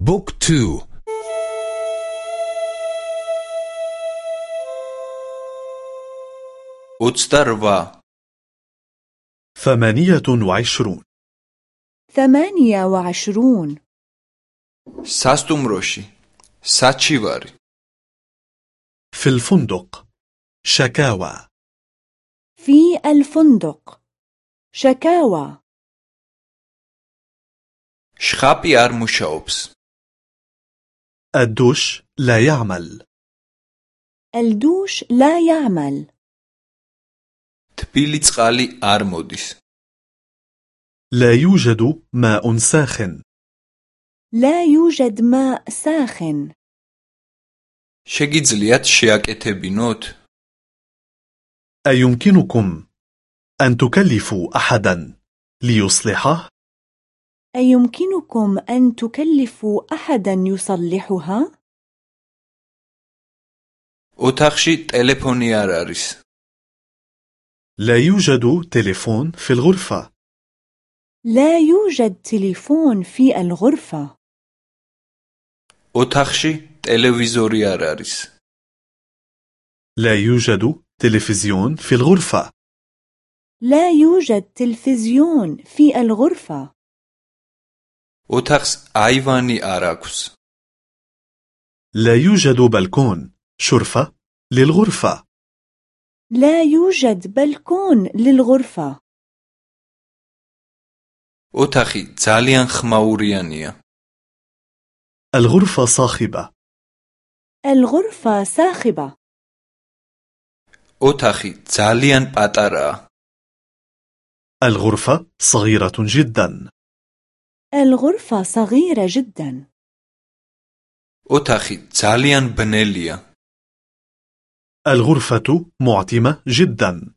book two. ოცდარვა. ثمانية وعشرون. ثمانية وعشرون. სასტუმროში. საჩივარი في الفندق. شكاوى. في الفندق. شكاوى. شخابي ارمو مشاوبس. الدوش لا يعمل الدوش لا يعمل. تبيلي წყალი არ მოდის. لا يوجد ماء ساخن لا يوجد ماء ساخن. შეგიძლიათ შეაკეთებინოთ? أيمكنكم أن تكلفوا أحدا ليصلحه؟ أيمكنكم أن تكلفوا أحدا يصلحها؟ ოთახში ტელეფონი არ არის. لا يوجد تليفون في الغرفة. لا يوجد تليفون في الغرفة. ოთახში ტელევიზორი არ არის. لا يوجد تلفزيون في الغرفة. لا يوجد تلفزيون في الغرفة. ოთახს აივანი არ აქვს. لا يوجد بلكون شرفة للغرفة. لا يوجد بلكون للغرفة. ოთახი ძალიან ხმაურიანია. الغرفة صاخبة. الغرفة صاخبة. ოთახი ძალიან პატარაა. الغرفة صغيرة جدا. الغرفة صغيرة جدا. ოთახი ძალიან ბნელია. الغرفة معتمة جدا.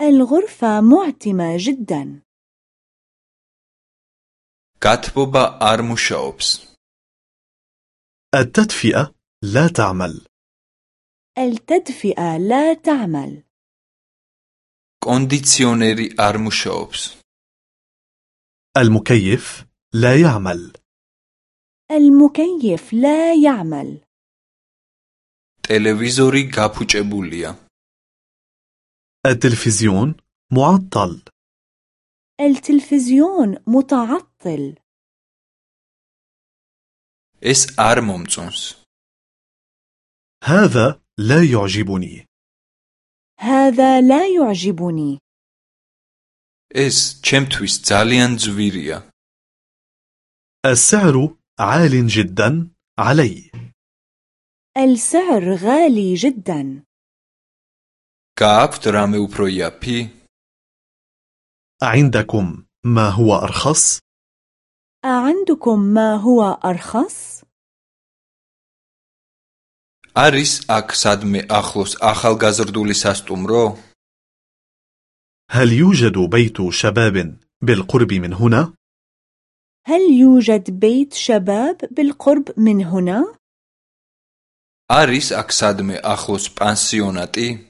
الغرفة معتمة جدا. გათბობა არ მუშაობს. التدفئة لا تعمل. التدفئة لا تعمل. კონდიციონერი არ მუშაობს. المكيف لا يعمل. المكيف لا يعمل. ტელევიზორი გაფუჭებულია. التلفزيون معطل. التلفزيون متعطل. ეს არ მომწონს. هذا لا يعجبني. هذا لا يعجبني. ეს ჩემთვის ძალიან ძვირია. السعر عال جدا علي. السعر غالي جدا. გააქვთ რამე უფრო იაფი? عندكم ما هو أرخص؟ أعندكم ما هو أرخص؟ არის აქ სადმე ახლოს ახალგაზრდული სასტუმრო? هل يوجد بيت شباب بالقرب من هنا؟ هل يوجد بيت شباب بالقرب من هنا؟ არის აქ სადმე ახლოს პანსიონატი?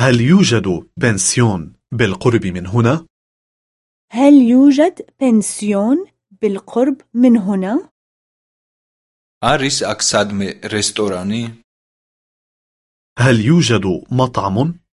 هل يوجد بنسيون بالقرب من هنا؟ هل يوجد بنسيون بالقرب من هنا؟ არის აქ სადმე რესტორანი? هل يوجد مطعم